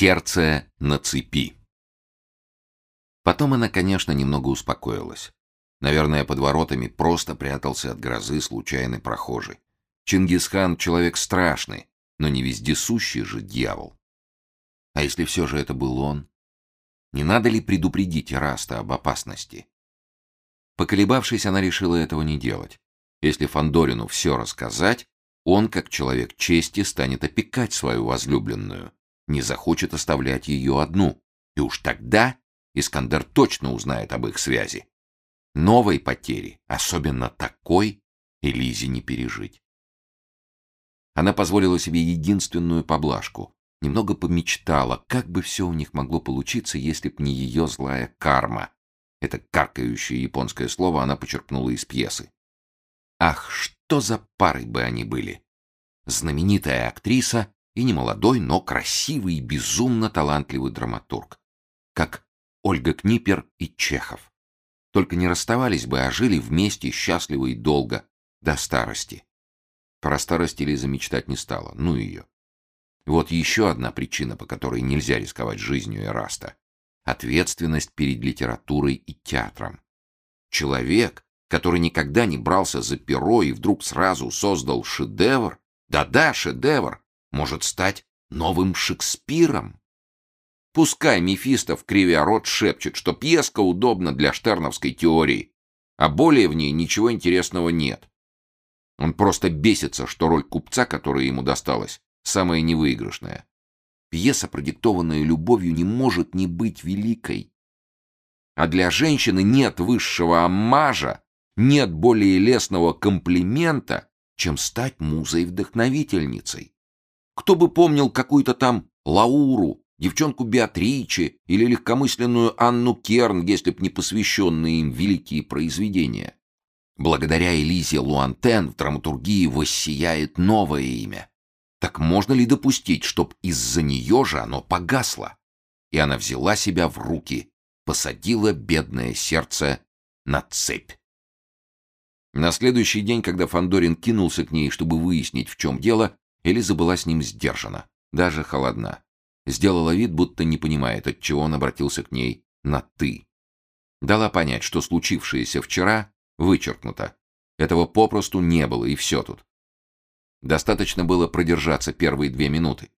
Сердце на цепи. Потом она, конечно, немного успокоилась. Наверное, под воротами просто прятался от грозы случайный прохожий. Чингисхан — человек страшный, но не вездесущий же дьявол. А если все же это был он? Не надо ли предупредить Раста об опасности? Поколебавшись, она решила этого не делать. Если Фандорину все рассказать, он, как человек чести, станет опекать свою возлюбленную, не захочет оставлять ее одну, и уж тогда Искандер точно узнает об их связи. Новой потери, особенно такой, Элизе не пережить. Она позволила себе единственную поблажку. Немного помечтала, как бы все у них могло получиться, если б не ее злая карма. Это каркающее японское слово она почерпнула из пьесы. Ах, что за парой бы они были! Знаменитая актриса и немолодой, но красивый и безумно талантливый драматург. Как Ольга Книпер и Чехов. Только не расставались бы, а жили вместе счастливо и долго, до старости. Про старость Лиза мечтать не стала, ну ее. Вот еще одна причина, по которой нельзя рисковать жизнью Эраста. Ответственность перед литературой и театром. Человек, который никогда не брался за перо и вдруг сразу создал шедевр, да-да, шедевр, может стать новым Шекспиром. Пускай Мефистов, кривя рот, шепчет, что пьеска удобна для штерновской теории, а более в ней ничего интересного нет. Он просто бесится, что роль купца, которая ему досталась, самая невыигрышная. Пьеса, продиктованная любовью, не может не быть великой. А для женщины нет высшего аммажа, нет более лестного комплимента, чем стать музой-вдохновительницей. Кто бы помнил какую-то там Лауру, девчонку Беатриче или легкомысленную Анну Керн, если б не посвященные им великие произведения. Благодаря Элизе Луантен в драматургии воссияет новое имя. Так можно ли допустить, чтоб из-за нее же оно погасло? И она взяла себя в руки, посадила бедное сердце на цепь. На следующий день, когда Фандорин кинулся к ней, чтобы выяснить, в чем дело, Элиза была с ним сдержана, даже холодна. Сделала вид, будто не понимает, от чего он обратился к ней на «ты». Дала понять, что случившееся вчера вычеркнуто. Этого попросту не было, и все тут. Достаточно было продержаться первые две минуты.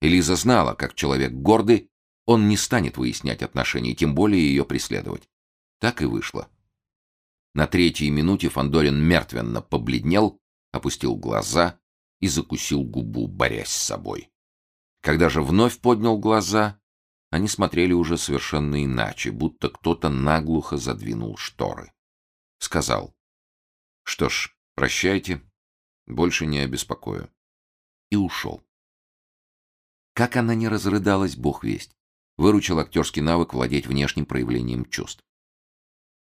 Элиза знала, как человек гордый, он не станет выяснять отношения, тем более ее преследовать. Так и вышло. На третьей минуте Фандорин мертвенно побледнел, опустил глаза и закусил губу, борясь с собой. Когда же вновь поднял глаза, они смотрели уже совершенно иначе, будто кто-то наглухо задвинул шторы. Сказал, «Что ж, прощайте, больше не обеспокою». И ушел. Как она не разрыдалась, бог весть. Выручил актерский навык владеть внешним проявлением чувств.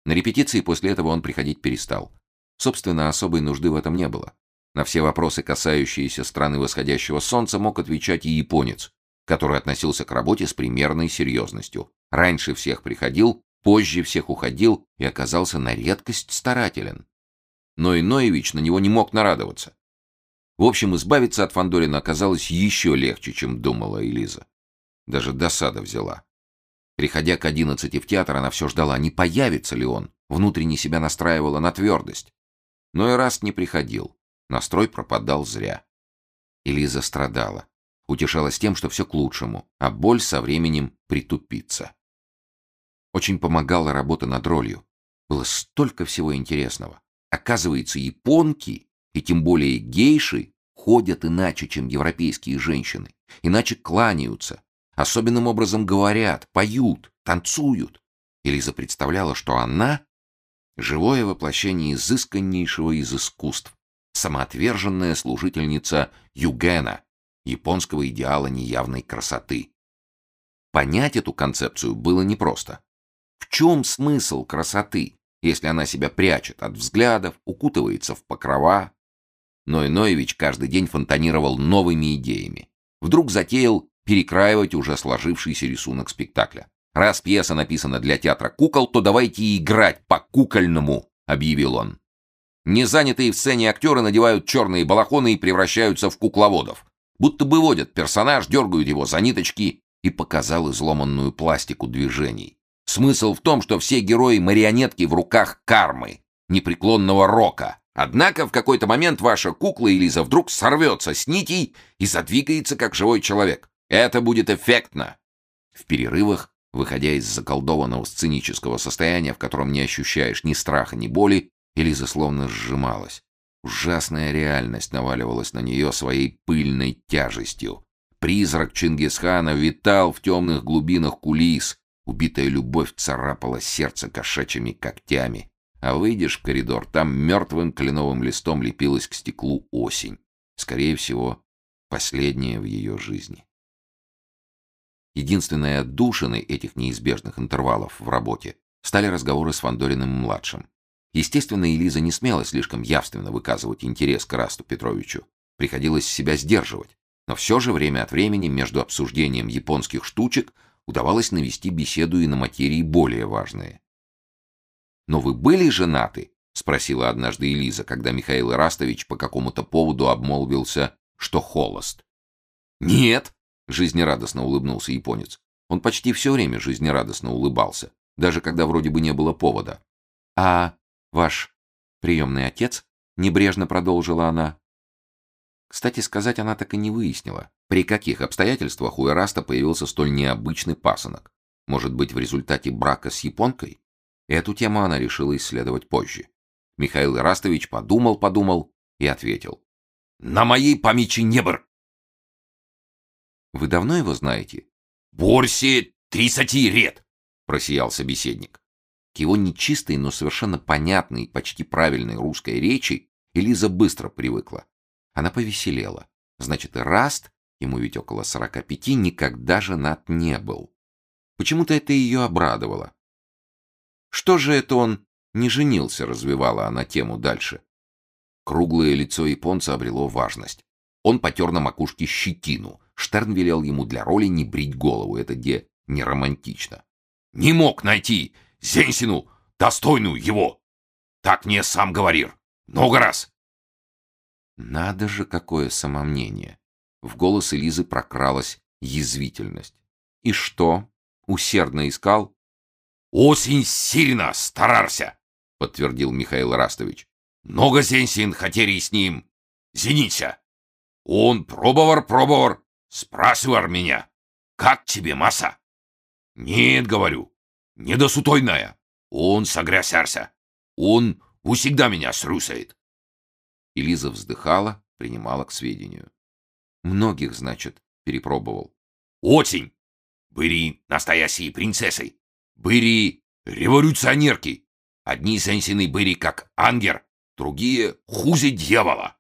На репетиции после этого он приходить перестал. Собственно, особой нужды в этом не было. На все вопросы, касающиеся страны восходящего солнца, мог отвечать и японец, который относился к работе с примерной серьезностью. Раньше всех приходил, позже всех уходил и оказался на редкость старателен. Но Иноевич на него не мог нарадоваться. В общем, избавиться от Фандорина оказалось еще легче, чем думала Элиза. Даже досада взяла. Приходя к одиннадцати в театр, она все ждала, не появится ли он. Внутренне себя настраивала на твердость. Но и раз не приходил. Настрой пропадал зря. Элиза страдала. Утешалась тем, что все к лучшему, а боль со временем притупится. Очень помогала работа над ролью. Было столько всего интересного. Оказывается, японки, и тем более гейши, ходят иначе, чем европейские женщины. Иначе кланяются. Особенным образом говорят, поют, танцуют. Элиза представляла, что она — живое воплощение изысканнейшего из искусств, самоотверженная служительница Югена, японского идеала неявной красоты. Понять эту концепцию было непросто. В чем смысл красоты, если она себя прячет от взглядов, укутывается в покрова? Но каждый день фонтанировал новыми идеями. Вдруг затеял перекраивать уже сложившийся рисунок спектакля. «Раз пьеса написана для театра кукол, то давайте играть по-кукольному», — объявил он. Незанятые в сцене актеры надевают черные балахоны и превращаются в кукловодов. Будто бы водят персонаж, дергают его за ниточки, и показал изломанную пластику движений. Смысл в том, что все герои марионетки в руках кармы, непреклонного рока. Однако в какой-то момент ваша кукла Элиза вдруг сорвется с нитей и задвигается как живой человек. Это будет эффектно. В перерывах, выходя из заколдованного сценического состояния, в котором не ощущаешь ни страха, ни боли, Элиза словно сжималась. Ужасная реальность наваливалась на нее своей пыльной тяжестью. Призрак Чингисхана витал в темных глубинах кулис. Убитая любовь царапала сердце кошачьими когтями. А выйдешь в коридор, там мертвым кленовым листом лепилась к стеклу осень. Скорее всего, последняя в ее жизни. Единственной отдушиной этих неизбежных интервалов в работе стали разговоры с Фандориным-младшим. Естественно, Элиза не смела слишком явственно выказывать интерес к Расту Петровичу. Приходилось себя сдерживать. Но все же время от времени между обсуждением японских штучек удавалось навести беседу и на материи более важные. «Но вы были женаты?» — спросила однажды Элиза, когда Михаил Ирастович по какому-то поводу обмолвился, что холост. «Нет!» — жизнерадостно улыбнулся японец. Он почти все время жизнерадостно улыбался, даже когда вроде бы не было повода. «А Ваш приемный отец, небрежно продолжила она. Кстати сказать, она так и не выяснила, при каких обстоятельствах у Эраста появился столь необычный пасынок. Может быть, в результате брака с японкой? Эту тему она решила исследовать позже. Михаил Ирастович подумал-подумал и ответил. «На моей памяти не был». «Вы давно его знаете?» «Борси тридцати лет», — просиял собеседник. К его нечистой, но совершенно понятной, почти правильной русской речи Элиза быстро привыкла. Она повеселела. Значит, и Раст, ему ведь около сорока пяти, никогда женат не был. Почему-то это ее обрадовало. Что же это он не женился, развивала она тему дальше. Круглое лицо японца обрело важность. Он потер на макушке щетину. Штерн велел ему для роли не брить голову, это где не романтично. «Не мог найти Зенсину, достойную его. Так мне сам говорил. Много раз. Надо же, какое самомнение. В голос Элизы прокралась язвительность. И что? Усердно искал? Осень сильно старарся, подтвердил Михаил Растович. Много зенсин хотели с ним. Зенися. Он пробовал, пробовал, спрашивал меня. Как тебе, масса? Нет, говорю, недосутойная. Он согрясярся. Он всегда меня срусает. И Лиза вздыхала, принимала к сведению. Многих, значит, перепробовал. Очень. Были настоящие принцессы. Были революционерки. Одни сенсины были как ангер, другие хуже дьявола.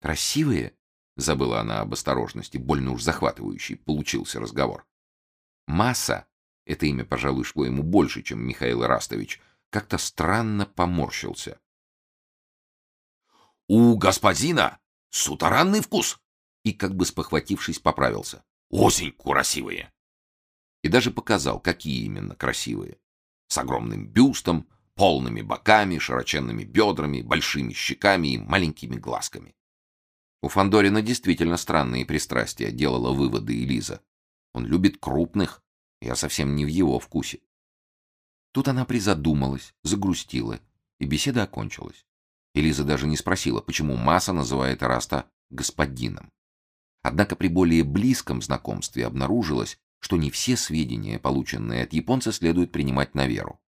Красивые? Забыла она об осторожности, больно уж захватывающий получился разговор. Масса это имя, пожалуй, шло ему больше, чем Михаил Растович, как-то странно поморщился. «У господина сутаранный вкус!» И, как бы спохватившись, поправился. «Осень красивые!» И даже показал, какие именно красивые. С огромным бюстом, полными боками, широченными бедрами, большими щеками и маленькими глазками. У Фандорина действительно странные пристрастия, делала выводы Элиза. Он любит крупных, я совсем не в его вкусе. Тут она призадумалась, загрустила, и беседа окончилась. Элиза даже не спросила, почему Маса называет Раста господином. Однако при более близком знакомстве обнаружилось, что не все сведения, полученные от японца, следует принимать на веру.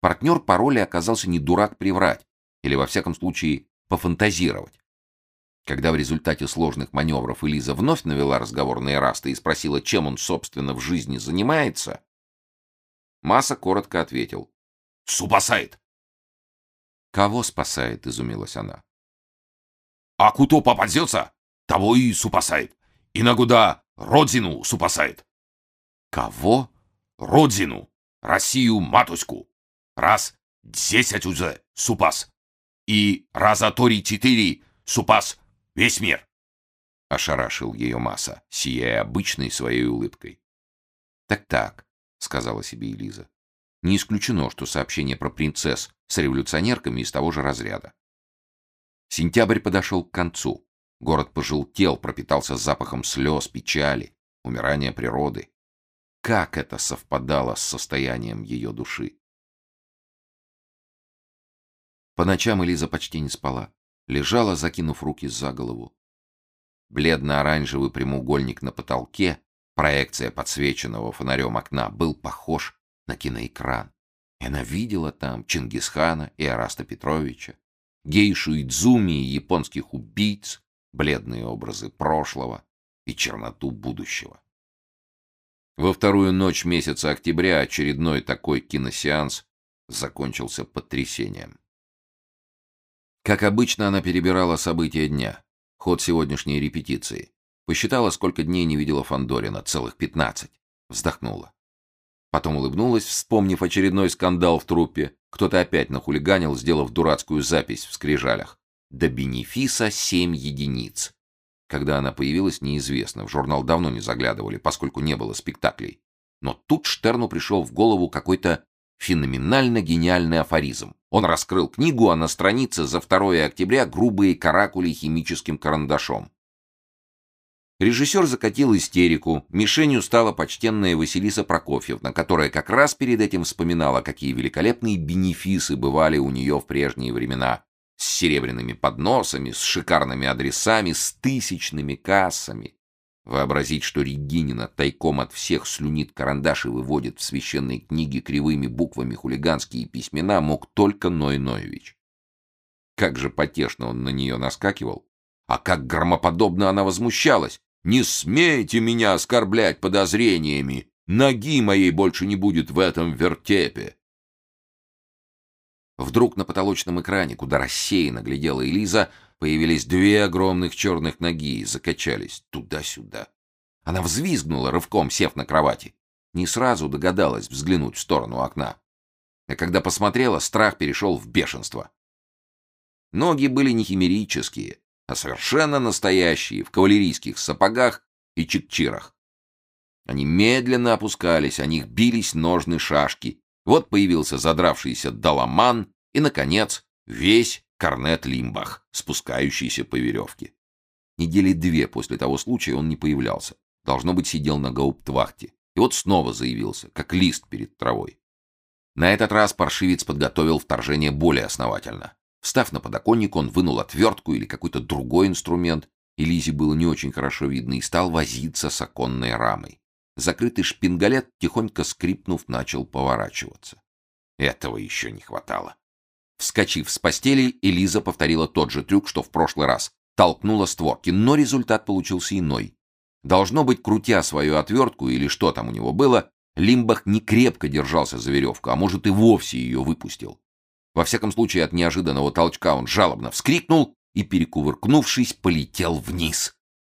Партнер по роли оказался не дурак приврать, или во всяком случае пофантазировать. Когда в результате сложных маневров Элиза вновь навела разговор на Эраста и спросила, чем он, собственно, в жизни занимается, Маса коротко ответил. «Супасает!» «Кого спасает?» — изумилась она. «А кто попадется, того и супасает. Иногда родину супасает». «Кого?» «Родину, Россию матушку. Раз десять уже супас. И раза тори четыре супас Весь мир!» — ошарашил ее масса, сияя обычной своей улыбкой. «Так-так», — сказала себе Элиза. «Не исключено, что сообщение про принцесс с революционерками из того же разряда». Сентябрь подошел к концу. Город пожелтел, пропитался запахом слез, печали, умирания природы. как это совпадало с состоянием ее души. По ночам Элиза почти не спала. Лежала, закинув руки за голову. Бледно-оранжевый прямоугольник на потолке, проекция подсвеченного фонарем окна, был похож на киноэкран. И она видела там Чингисхана и Араста Петровича, гейшу Идзуми и японских убийц, бледные образы прошлого и черноту будущего. Во вторую ночь месяца октября очередной такой киносеанс закончился потрясением. Как обычно, она перебирала события дня, ход сегодняшней репетиции. Посчитала, сколько дней не видела Фандорина, целых пятнадцать. Вздохнула. Потом улыбнулась, вспомнив очередной скандал в труппе. Кто-то опять нахулиганил, сделав дурацкую запись в скрижалях. До бенефиса семь единиц. Когда она появилась, неизвестно. В журнал давно не заглядывали, поскольку не было спектаклей. Но тут Штерну пришел в голову какой-то феноменально гениальный афоризм. Он раскрыл книгу, а на странице за 2 октября грубые каракули химическим карандашом. Режиссер закатил истерику. Мишенью стала почтенная Василиса Прокофьевна, которая как раз перед этим вспоминала, какие великолепные бенефисы бывали у нее в прежние времена с серебряными подносами, с шикарными адресами, с тысячными кассами. Вообразить, что Регинина тайком от всех слюнит карандаш и выводит в священной книге кривыми буквами хулиганские письмена, мог только Ной Ноевич. Как же потешно он на нее наскакивал, а как громоподобно она возмущалась. «Не смейте меня оскорблять подозрениями! Ноги моей больше не будет в этом вертепе!» Вдруг на потолочном экране, куда рассеянно глядела Элиза, появились две огромных черных ноги и закачались туда-сюда. Она взвизгнула, рывком сев на кровати. Не сразу догадалась взглянуть в сторону окна. А когда посмотрела, страх перешел в бешенство. Ноги были не химерические, а совершенно настоящие, в кавалерийских сапогах и чекчирах. Они медленно опускались, о них бились ножны шашки, вот появился задравшийся Даламан и, наконец, весь Корнет Лимбах, спускающийся по веревке. Недели две после того случая он не появлялся. Должно быть, сидел на гауптвахте. И вот снова заявился, как лист перед травой. На этот раз паршивец подготовил вторжение более основательно. Встав на подоконник, он вынул отвертку или какой-то другой инструмент, и Лизе было не очень хорошо видно, и стал возиться с оконной рамой. Закрытый шпингалет, тихонько скрипнув, начал поворачиваться. Этого еще не хватало. Вскочив с постели, Элиза повторила тот же трюк, что в прошлый раз. Толкнула створки, но результат получился иной. Должно быть, крутя свою отвертку или что там у него было, Лимбах не крепко держался за веревку, а может и вовсе ее выпустил. Во всяком случае, от неожиданного толчка он жалобно вскрикнул и, перекувыркнувшись, полетел вниз.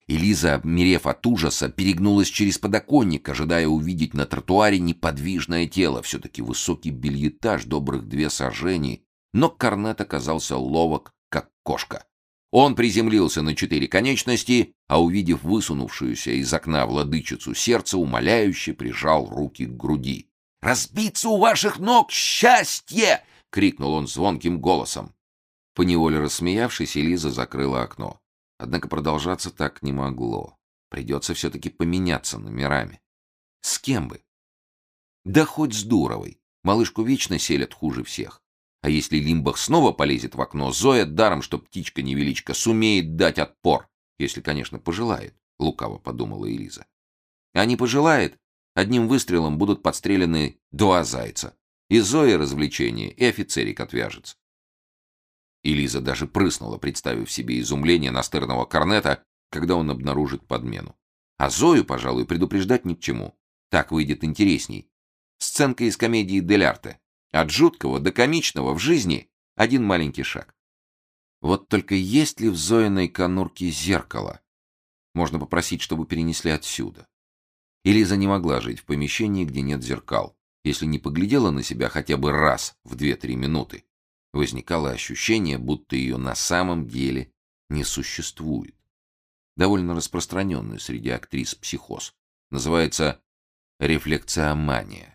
Элиза, обмерев от ужаса, перегнулась через подоконник, ожидая увидеть на тротуаре неподвижное тело, все-таки высокий бельетаж, добрых две сажений, но Корнет оказался ловок, как кошка. Он приземлился на четыре конечности, а увидев высунувшуюся из окна владычицу сердца, умоляюще прижал руки к груди. «Разбиться у ваших ног счастье!» — крикнул он звонким голосом. Поневоле рассмеявшись, Элиза закрыла окно. Однако продолжаться так не могло. Придется все-таки поменяться номерами. С кем бы? Да хоть с Дуровой. Малышку вечно селят хуже всех. А если Лимбах снова полезет в окно, Зоя, даром что птичка-невеличка, сумеет дать отпор, если, конечно, пожелает, — лукаво подумала Элиза. А не пожелает, одним выстрелом будут подстрелены два зайца. И Зоя развлечение, и офицерик отвяжется. И Лиза даже прыснула, представив себе изумление настырного корнета, когда он обнаружит подмену. А Зою, пожалуй, предупреждать ни к чему. Так выйдет интересней. Сценка из комедии «Дель Арте». От жуткого до комичного в жизни один маленький шаг. Вот только есть ли в Зоиной конурке зеркало? Можно попросить, чтобы перенесли отсюда. И Лиза не могла жить в помещении, где нет зеркал, если не поглядела на себя хотя бы раз в 2-3 минуты возникало ощущение, будто ее на самом деле не существует. Довольно распространенный среди актрис психоз. Называется рефлексиомания.